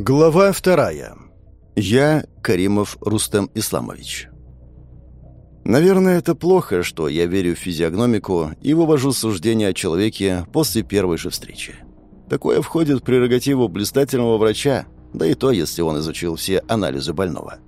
Глава вторая. Я Каримов Рустем Исламович. Наверное, это плохо, что я верю в физиогномику и вывожу суждение о человеке после первой же встречи. Такое входит в прерогативу блистательного врача, да и то, если он изучил все анализы больного.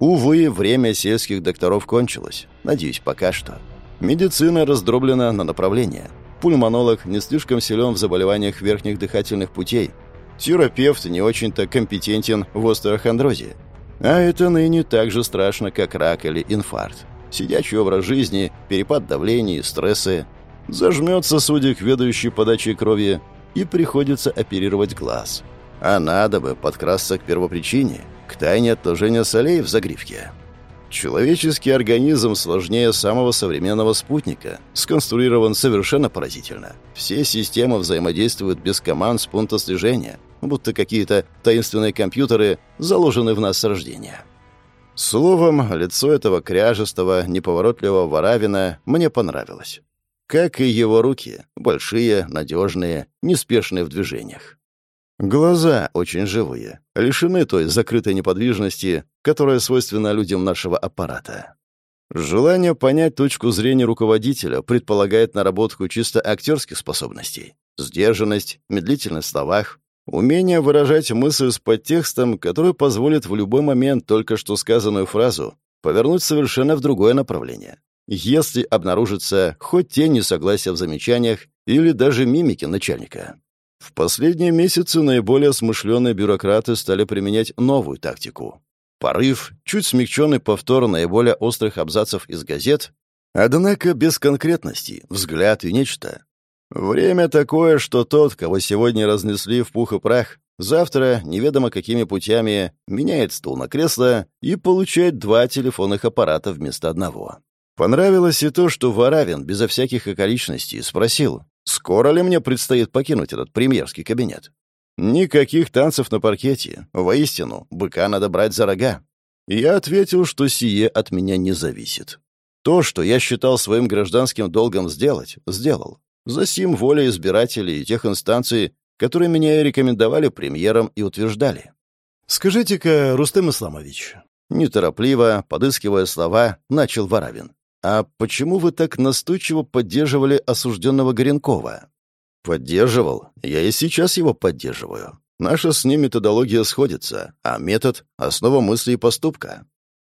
Увы, время сельских докторов кончилось. Надеюсь, пока что. Медицина раздроблена на направления. Пульмонолог не слишком силен в заболеваниях верхних дыхательных путей – Терапевт не очень-то компетентен в остеохондрозе. А это ныне так же страшно, как рак или инфаркт. Сидячий образ жизни, перепад давления, стрессы. Зажмет сосудик, ведущий подачей крови, и приходится оперировать глаз. А надо бы подкрасться к первопричине, к тайне отложения солей в загривке. Человеческий организм сложнее самого современного спутника, сконструирован совершенно поразительно. Все системы взаимодействуют без команд с пункта слежения, будто какие-то таинственные компьютеры заложены в нас с рождения. Словом, лицо этого кряжестого, неповоротливого Варавина мне понравилось. Как и его руки, большие, надежные, неспешные в движениях. Глаза очень живые, лишены той закрытой неподвижности, которая свойственна людям нашего аппарата. Желание понять точку зрения руководителя предполагает наработку чисто актерских способностей. Сдержанность, медлительность в словах, умение выражать мысль с подтекстом, который позволит в любой момент только что сказанную фразу повернуть совершенно в другое направление. Если обнаружится хоть тень несогласия в замечаниях или даже мимики начальника. В последние месяцы наиболее смышленые бюрократы стали применять новую тактику. Порыв, чуть смягченный повтор наиболее острых абзацев из газет, однако без конкретности, взгляд и нечто. Время такое, что тот, кого сегодня разнесли в пух и прах, завтра, неведомо какими путями, меняет стул на кресло и получает два телефонных аппарата вместо одного. Понравилось и то, что Варавин безо всяких околичностей спросил, Скоро ли мне предстоит покинуть этот премьерский кабинет? Никаких танцев на паркете. Воистину, быка надо брать за рога. Я ответил, что сие от меня не зависит. То, что я считал своим гражданским долгом сделать, сделал. За сим воля избирателей и тех инстанций, которые меня и рекомендовали премьером и утверждали. «Скажите-ка, Рустем Исламович...» Неторопливо, подыскивая слова, начал Воравин. «А почему вы так настойчиво поддерживали осужденного Горенкова?» «Поддерживал. Я и сейчас его поддерживаю. Наша с ним методология сходится, а метод — основа мысли и поступка.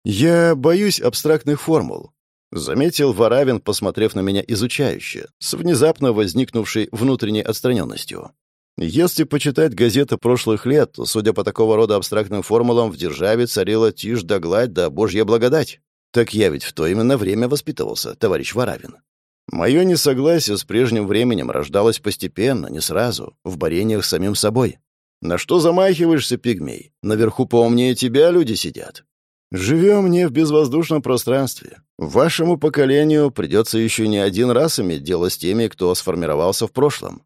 Я боюсь абстрактных формул», — заметил Варавин, посмотрев на меня изучающе, с внезапно возникнувшей внутренней отстраненностью. Если почитать газеты прошлых лет, то, судя по такого рода абстрактным формулам, в державе царила тишь да гладь да божья благодать. Так я ведь в то именно время воспитывался, товарищ Варавин. Мое несогласие с прежним временем рождалось постепенно, не сразу, в борениях с самим собой. На что замахиваешься, пигмей? Наверху поумнее тебя люди сидят. Живем не в безвоздушном пространстве. Вашему поколению придется еще не один раз иметь дело с теми, кто сформировался в прошлом.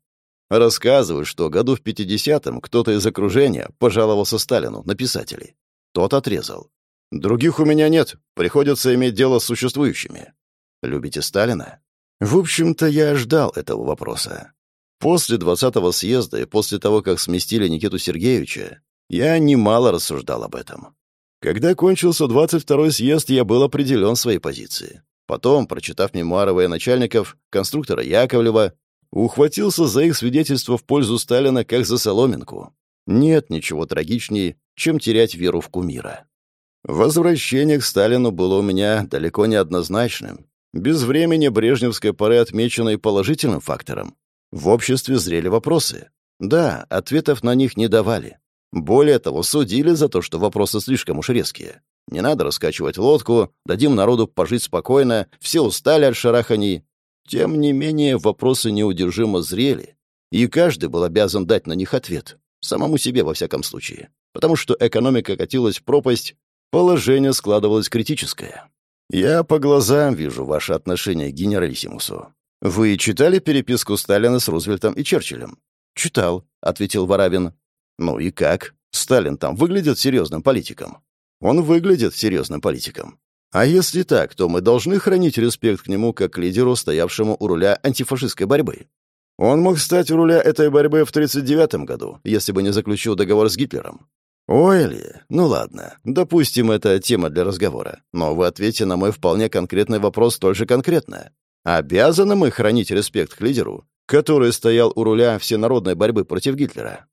Рассказывают, что году в 50-м кто-то из окружения пожаловался Сталину на писателей. Тот отрезал. Других у меня нет, приходится иметь дело с существующими. Любите Сталина? В общем-то, я ждал этого вопроса. После 20-го съезда и после того, как сместили Никиту Сергеевича, я немало рассуждал об этом. Когда кончился 22-й съезд, я был определен в своей позиции. Потом, прочитав мемуары военачальников, конструктора Яковлева, ухватился за их свидетельство в пользу Сталина как за соломинку. Нет ничего трагичнее, чем терять веру в кумира. Возвращение к Сталину было у меня далеко не однозначным. Без времени брежневской поры отмечено и положительным фактором. В обществе зрели вопросы. Да, ответов на них не давали. Более того, судили за то, что вопросы слишком уж резкие. Не надо раскачивать лодку, дадим народу пожить спокойно, все устали от шараханий. Тем не менее, вопросы неудержимо зрели, и каждый был обязан дать на них ответ. Самому себе, во всяком случае. Потому что экономика катилась в пропасть, Положение складывалось критическое. Я по глазам вижу ваше отношение к генералиссимусу. Вы читали переписку Сталина с Рузвельтом и Черчиллем? Читал, ответил Воравин. Ну и как? Сталин там выглядит серьезным политиком. Он выглядит серьезным политиком. А если так, то мы должны хранить респект к нему как к лидеру, стоявшему у руля антифашистской борьбы. Он мог стать у руля этой борьбы в 1939 году, если бы не заключил договор с Гитлером. «Ой ли, ну ладно, допустим, это тема для разговора, но вы ответьте на мой вполне конкретный вопрос столь же конкретно. Обязаны мы хранить респект к лидеру, который стоял у руля всенародной борьбы против Гитлера?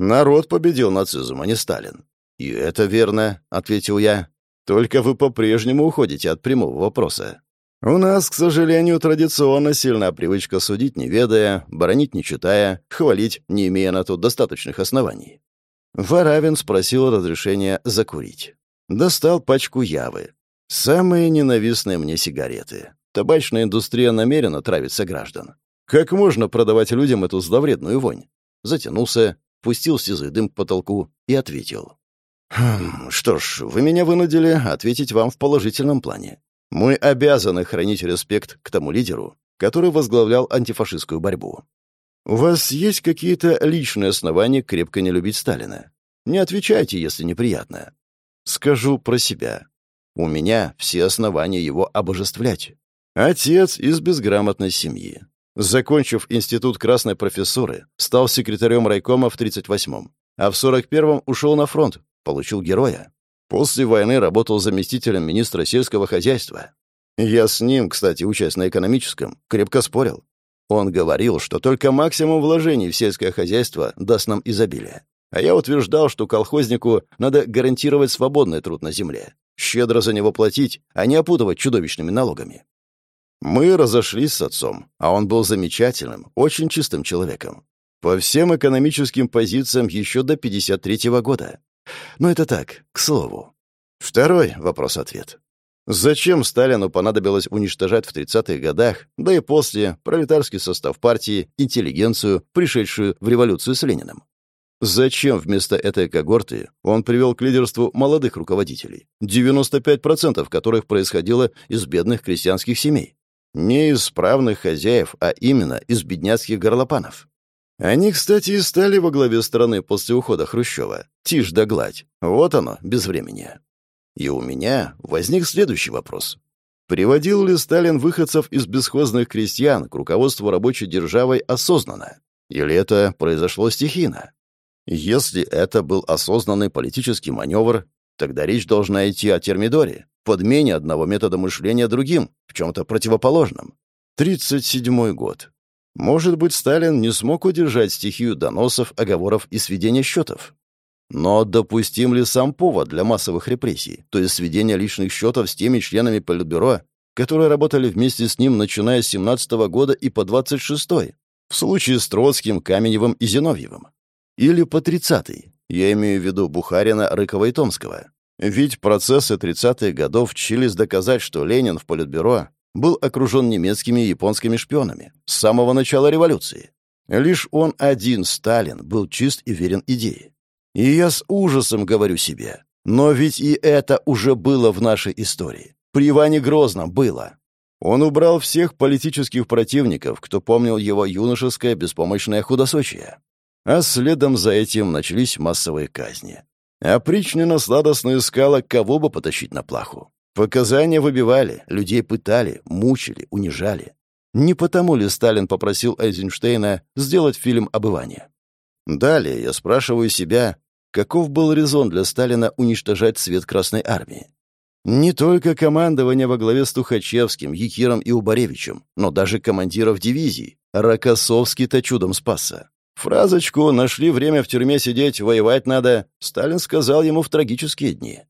Народ победил нацизм, а не Сталин. «И это верно», — ответил я. «Только вы по-прежнему уходите от прямого вопроса. У нас, к сожалению, традиционно сильная привычка судить, не ведая, бронить, не читая, хвалить, не имея на то достаточных оснований. Варавин спросил разрешения закурить. Достал пачку явы. Самые ненавистные мне сигареты. Табачная индустрия намеренно травит сограждан. Как можно продавать людям эту зловредную вонь? Затянулся, пустил сизый дым к потолку и ответил. «Хм, «Что ж, вы меня вынудили ответить вам в положительном плане. Мы обязаны хранить респект к тому лидеру, который возглавлял антифашистскую борьбу. У вас есть какие-то личные основания крепко не любить Сталина? Не отвечайте, если неприятно. Скажу про себя. У меня все основания его обожествлять. Отец из безграмотной семьи. Закончив институт красной профессуры, стал секретарем райкома в 38-м, а в 41-м ушел на фронт, получил героя. После войны работал заместителем министра сельского хозяйства. Я с ним, кстати, учась на экономическом, крепко спорил. Он говорил, что только максимум вложений в сельское хозяйство даст нам изобилие. А я утверждал, что колхознику надо гарантировать свободный труд на земле, щедро за него платить, а не опутывать чудовищными налогами. Мы разошлись с отцом, а он был замечательным, очень чистым человеком. По всем экономическим позициям еще до 53 -го года. Но это так, к слову. Второй вопрос-ответ. Зачем Сталину понадобилось уничтожать в 30-х годах, да и после, пролетарский состав партии, интеллигенцию, пришедшую в революцию с Лениным? Зачем вместо этой когорты он привел к лидерству молодых руководителей, 95% которых происходило из бедных крестьянских семей? Не из справных хозяев, а именно из бедняцких горлопанов. Они, кстати, и стали во главе страны после ухода Хрущева. Тишь да гладь. Вот оно, без времени. И у меня возник следующий вопрос. Приводил ли Сталин выходцев из бесхозных крестьян к руководству рабочей державой осознанно? Или это произошло стихийно? Если это был осознанный политический маневр, тогда речь должна идти о термидоре, подмене одного метода мышления другим, в чем-то противоположном. 37 год. Может быть, Сталин не смог удержать стихию доносов, оговоров и сведения счетов. Но допустим ли сам повод для массовых репрессий, то есть сведения личных счетов с теми членами Политбюро, которые работали вместе с ним, начиная с 17 -го года и по 26 -й, в случае с Троцким, Каменевым и Зиновьевым? Или по 30-й? Я имею в виду Бухарина, Рыкова и Томского. Ведь процессы 30-х годов чились доказать, что Ленин в Политбюро был окружен немецкими и японскими шпионами с самого начала революции. Лишь он один, Сталин, был чист и верен идее. И я с ужасом говорю себе, но ведь и это уже было в нашей истории. При Иване Грозном было. Он убрал всех политических противников, кто помнил его юношеское беспомощное худосочие. А следом за этим начались массовые казни. Опричнина сладостно искала, кого бы потащить на плаху. Показания выбивали, людей пытали, мучили, унижали. Не потому ли Сталин попросил Эйзенштейна сделать фильм «Обывание»? Далее я спрашиваю себя, каков был резон для Сталина уничтожать цвет Красной Армии? Не только командование во главе с Тухачевским, Якиром и Убаревичем, но даже командиров дивизий. Рокоссовский-то чудом спасся. Фразочку «нашли время в тюрьме сидеть, воевать надо» Сталин сказал ему в трагические дни.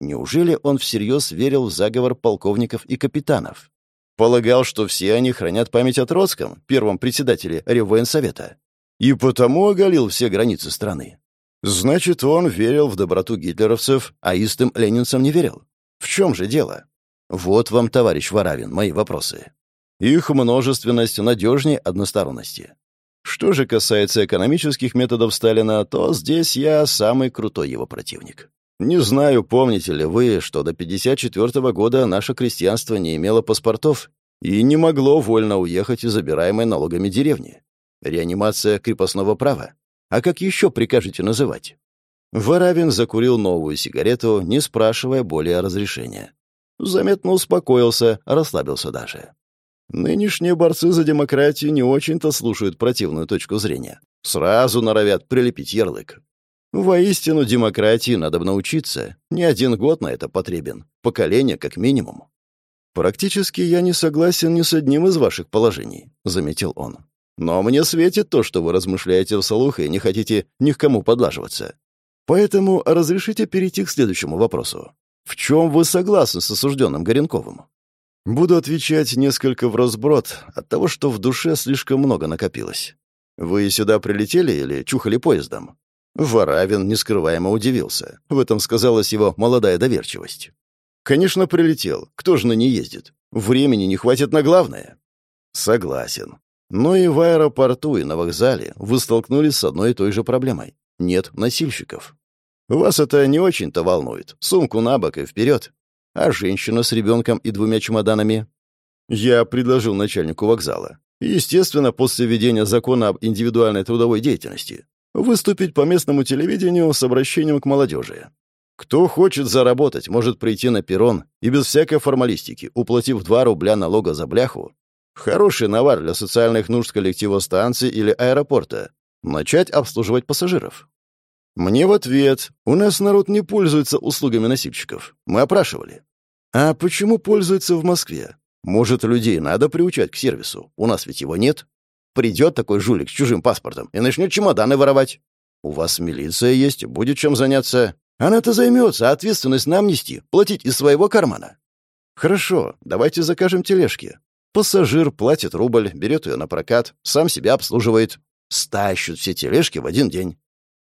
Неужели он всерьез верил в заговор полковников и капитанов? Полагал, что все они хранят память о Троцком, первом председателе Реввоенсовета. И потому оголил все границы страны. Значит, он верил в доброту гитлеровцев, а истым ленинцам не верил. В чем же дело? Вот вам, товарищ Варавин, мои вопросы. Их множественность надежнее односторонности. Что же касается экономических методов Сталина, то здесь я самый крутой его противник. Не знаю, помните ли вы, что до 54 года наше крестьянство не имело паспортов и не могло вольно уехать из забираемой налогами деревни. Реанимация крепостного права. А как еще прикажете называть? Воравин закурил новую сигарету, не спрашивая более разрешения. Заметно успокоился, расслабился даже. Нынешние борцы за демократию не очень-то слушают противную точку зрения. Сразу норовят прилепить ярлык. Воистину, демократии надо бы научиться. Не один год на это потребен. Поколение как минимум. «Практически я не согласен ни с одним из ваших положений», — заметил он. «Но мне светит то, что вы размышляете вслух и не хотите ни к кому подлаживаться. Поэтому разрешите перейти к следующему вопросу. В чем вы согласны с осужденным Горенковым?» Буду отвечать несколько в разброд от того, что в душе слишком много накопилось. Вы сюда прилетели или чухали поездом? Варавин нескрываемо удивился. В этом сказалась его молодая доверчивость. «Конечно, прилетел. Кто же на ней ездит? Времени не хватит на главное». «Согласен. Но и в аэропорту, и на вокзале вы столкнулись с одной и той же проблемой. Нет носильщиков. Вас это не очень-то волнует. Сумку на бок и вперед. А женщина с ребенком и двумя чемоданами? Я предложил начальнику вокзала. Естественно, после введения закона об индивидуальной трудовой деятельности. Выступить по местному телевидению с обращением к молодежи. Кто хочет заработать, может прийти на перрон и без всякой формалистики, уплатив 2 рубля налога за бляху. Хороший навар для социальных нужд коллектива станции или аэропорта. Начать обслуживать пассажиров. Мне в ответ, у нас народ не пользуется услугами носильщиков. Мы опрашивали. А почему пользуется в Москве? Может, людей надо приучать к сервису? У нас ведь его нет. Придет такой жулик с чужим паспортом и начнет чемоданы воровать. У вас милиция есть, будет чем заняться. Она-то займется, а ответственность нам нести, платить из своего кармана. Хорошо, давайте закажем тележки. Пассажир платит рубль, берет ее на прокат, сам себя обслуживает. Стащут все тележки в один день.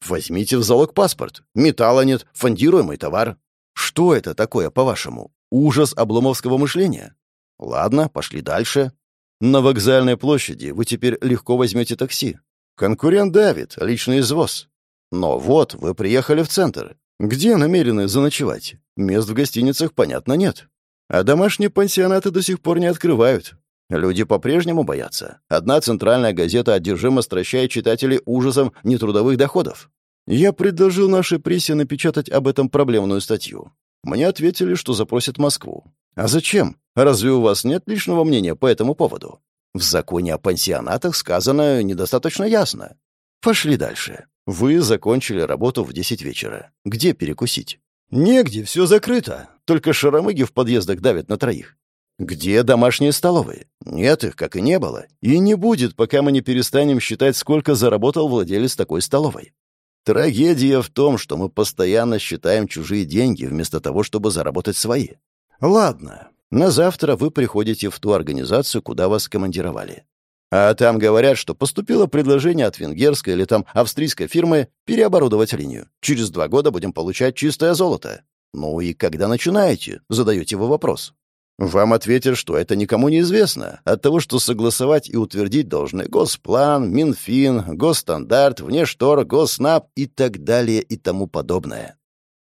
Возьмите в залог паспорт. Металла нет, фондируемый товар. Что это такое, по-вашему? Ужас обломовского мышления? Ладно, пошли дальше. На вокзальной площади вы теперь легко возьмете такси. Конкурент давит, личный извоз. Но вот, вы приехали в центр. Где намерены заночевать? Мест в гостиницах, понятно, нет. А домашние пансионаты до сих пор не открывают. Люди по-прежнему боятся. Одна центральная газета одержимо стращает читателей ужасом нетрудовых доходов. Я предложил нашей прессе напечатать об этом проблемную статью. Мне ответили, что запросят Москву. А зачем? Разве у вас нет личного мнения по этому поводу? В законе о пансионатах сказано недостаточно ясно. Пошли дальше. Вы закончили работу в 10 вечера. Где перекусить? Негде, все закрыто. Только шаромыги в подъездах давят на троих. Где домашние столовые? Нет их, как и не было. И не будет, пока мы не перестанем считать, сколько заработал владелец такой столовой. Трагедия в том, что мы постоянно считаем чужие деньги, вместо того, чтобы заработать свои. Ладно, на завтра вы приходите в ту организацию, куда вас командировали. А там говорят, что поступило предложение от венгерской или там австрийской фирмы переоборудовать линию. Через два года будем получать чистое золото. Ну и когда начинаете? Задаете вы вопрос. Вам ответят, что это никому не известно, от того, что согласовать и утвердить должны Госплан, Минфин, Госстандарт, Внештор, Госнаб и так далее и тому подобное.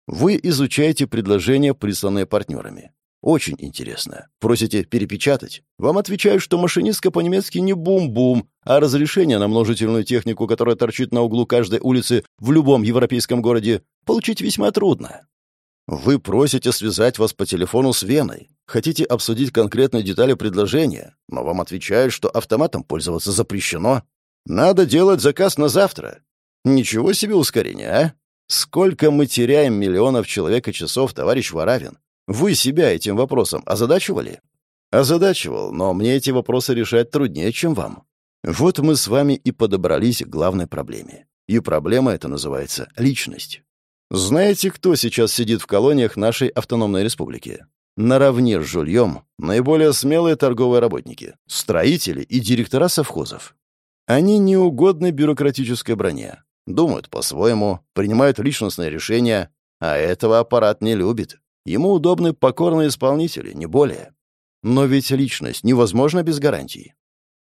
Вы изучаете предложения, присланные партнерами. Очень интересно. Просите перепечатать. Вам отвечают, что машинистка по-немецки не бум-бум, а разрешение на множительную технику, которая торчит на углу каждой улицы в любом европейском городе, получить весьма трудно. Вы просите связать вас по телефону с Веной. Хотите обсудить конкретные детали предложения, но вам отвечают, что автоматом пользоваться запрещено. Надо делать заказ на завтра. Ничего себе ускорение, а? Сколько мы теряем миллионов человека часов, товарищ Варавин? Вы себя этим вопросом озадачивали? Озадачивал, но мне эти вопросы решать труднее, чем вам. Вот мы с вами и подобрались к главной проблеме. И проблема эта называется личность. Знаете, кто сейчас сидит в колониях нашей автономной республики? Наравне с жульем наиболее смелые торговые работники, строители и директора совхозов. Они неугодны бюрократической броне. Думают по-своему, принимают личностные решения, а этого аппарат не любит. Ему удобны покорные исполнители, не более. Но ведь личность невозможна без гарантий.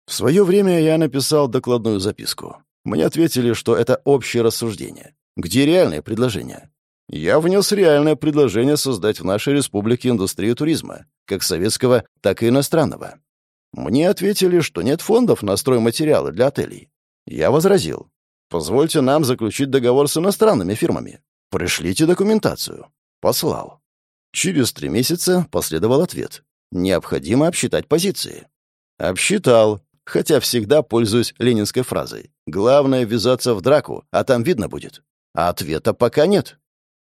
В свое время я написал докладную записку. Мне ответили, что это общее рассуждение. Где реальное предложение? Я внес реальное предложение создать в нашей республике индустрию туризма, как советского, так и иностранного. Мне ответили, что нет фондов на стройматериалы для отелей. Я возразил. Позвольте нам заключить договор с иностранными фирмами. Пришлите документацию. Послал. Через три месяца последовал ответ. Необходимо обсчитать позиции. Обсчитал, хотя всегда пользуюсь ленинской фразой. Главное — ввязаться в драку, а там видно будет. А ответа пока нет.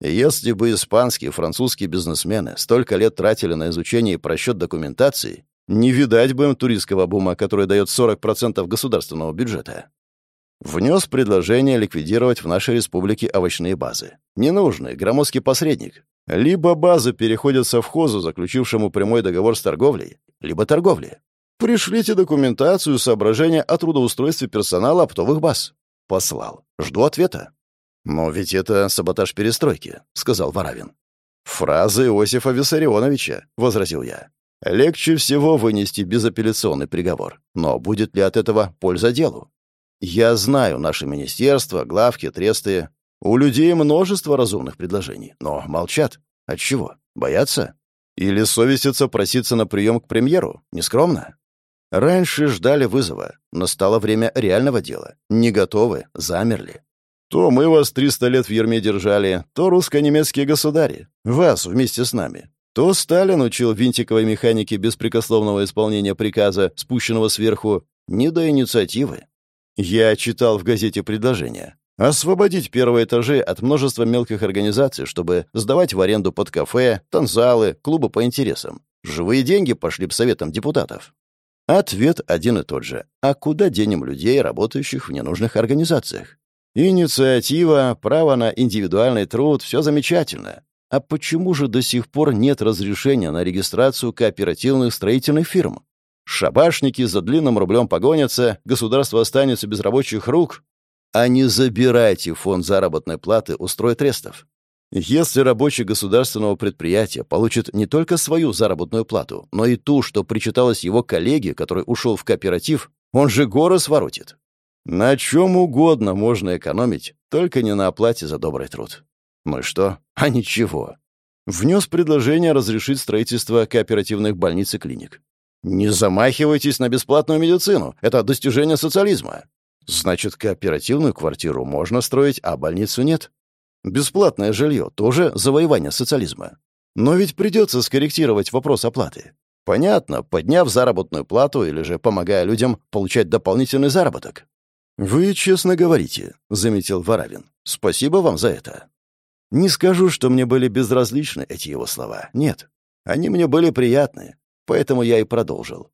Если бы испанские и французские бизнесмены столько лет тратили на изучение и просчет документации, не видать бы им туристского бума, который дает 40% государственного бюджета. Внес предложение ликвидировать в нашей республике овощные базы. Ненужный, громоздкий посредник. Либо базы переходят совхозу, заключившему прямой договор с торговлей, либо торговли. Пришлите документацию, соображения о трудоустройстве персонала оптовых баз. Послал. Жду ответа. «Но ведь это саботаж перестройки», — сказал Варавин. «Фраза Иосифа Виссарионовича», — возразил я. «Легче всего вынести безапелляционный приговор. Но будет ли от этого польза делу? Я знаю наше министерство, главки, тресты. У людей множество разумных предложений, но молчат. От чего? Боятся? Или совестятся проситься на прием к премьеру? Нескромно? Раньше ждали вызова. Настало время реального дела. Не готовы, замерли. То мы вас 300 лет в Ерме держали, то русско-немецкие государи. Вас вместе с нами. То Сталин учил винтиковой механике беспрекословного исполнения приказа, спущенного сверху, не до инициативы. Я читал в газете предложение. Освободить первые этажи от множества мелких организаций, чтобы сдавать в аренду под кафе, танзалы, клубы по интересам. Живые деньги пошли бы советам депутатов. Ответ один и тот же. А куда денем людей, работающих в ненужных организациях? Инициатива, право на индивидуальный труд — все замечательно. А почему же до сих пор нет разрешения на регистрацию кооперативных строительных фирм? Шабашники за длинным рублем погонятся, государство останется без рабочих рук. А не забирайте фонд заработной платы у стройтрестов. Если рабочий государственного предприятия получит не только свою заработную плату, но и ту, что причиталось его коллеге, который ушел в кооператив, он же горы своротит. На чем угодно можно экономить, только не на оплате за добрый труд. Ну и что? А ничего. Внес предложение разрешить строительство кооперативных больниц и клиник. Не замахивайтесь на бесплатную медицину. Это достижение социализма. Значит, кооперативную квартиру можно строить, а больницу нет. Бесплатное жилье — тоже завоевание социализма. Но ведь придется скорректировать вопрос оплаты. Понятно, подняв заработную плату или же помогая людям получать дополнительный заработок. «Вы честно говорите», — заметил Варавин. «Спасибо вам за это». Не скажу, что мне были безразличны эти его слова. Нет. Они мне были приятны, поэтому я и продолжил.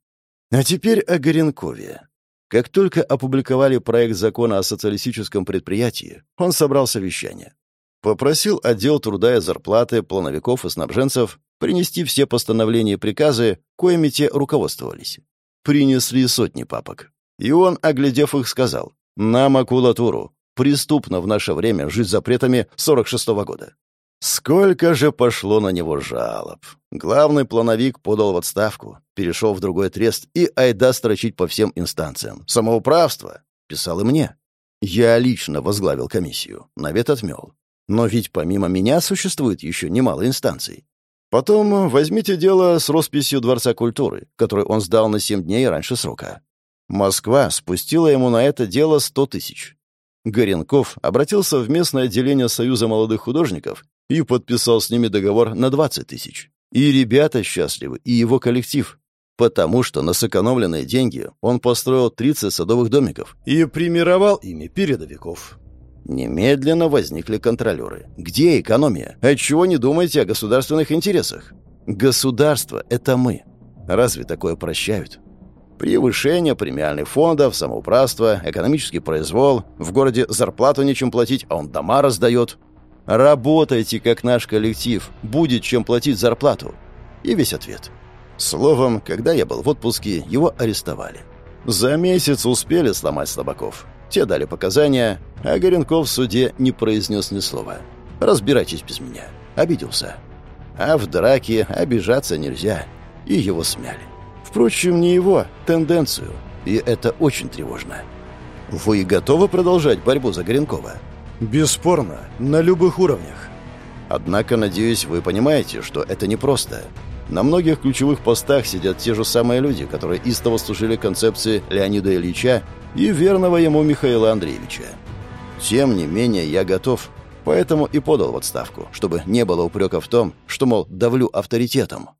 А теперь о Горенкове. Как только опубликовали проект закона о социалистическом предприятии, он собрал совещание. Попросил отдел труда и зарплаты плановиков и снабженцев принести все постановления и приказы, коими те руководствовались. Принесли сотни папок. И он, оглядев их, сказал, «На макулатуру. Преступно в наше время жить запретами 46-го года». Сколько же пошло на него жалоб. Главный плановик подал в отставку, перешел в другой трест и айда строчить по всем инстанциям. Самоуправство. Писал и мне. Я лично возглавил комиссию. Навет отмел. Но ведь помимо меня существует еще немало инстанций. Потом возьмите дело с росписью Дворца культуры, который он сдал на 7 дней раньше срока. Москва спустила ему на это дело сто тысяч. Горенков обратился в местное отделение Союза молодых художников и подписал с ними договор на 20 тысяч. И ребята счастливы, и его коллектив. Потому что на сэкономленные деньги он построил 30 садовых домиков и примировал ими передовиков. Немедленно возникли контролеры. Где экономия? Отчего не думаете о государственных интересах? Государство — это мы. Разве такое прощают? Превышение премиальных фондов, самоуправство, экономический произвол. В городе зарплату нечем платить, а он дома раздает. Работайте, как наш коллектив. Будет чем платить зарплату. И весь ответ. Словом, когда я был в отпуске, его арестовали. За месяц успели сломать слабаков. Те дали показания, а Горенков в суде не произнес ни слова. «Разбирайтесь без меня». Обиделся. А в драке обижаться нельзя. И его смяли. Впрочем, не его, тенденцию. И это очень тревожно. Вы готовы продолжать борьбу за Горенкова? Бесспорно, на любых уровнях. Однако, надеюсь, вы понимаете, что это непросто. На многих ключевых постах сидят те же самые люди, которые истово служили концепции Леонида Ильича и верного ему Михаила Андреевича. Тем не менее, я готов, поэтому и подал в отставку, чтобы не было упреков в том, что, мол, давлю авторитетом.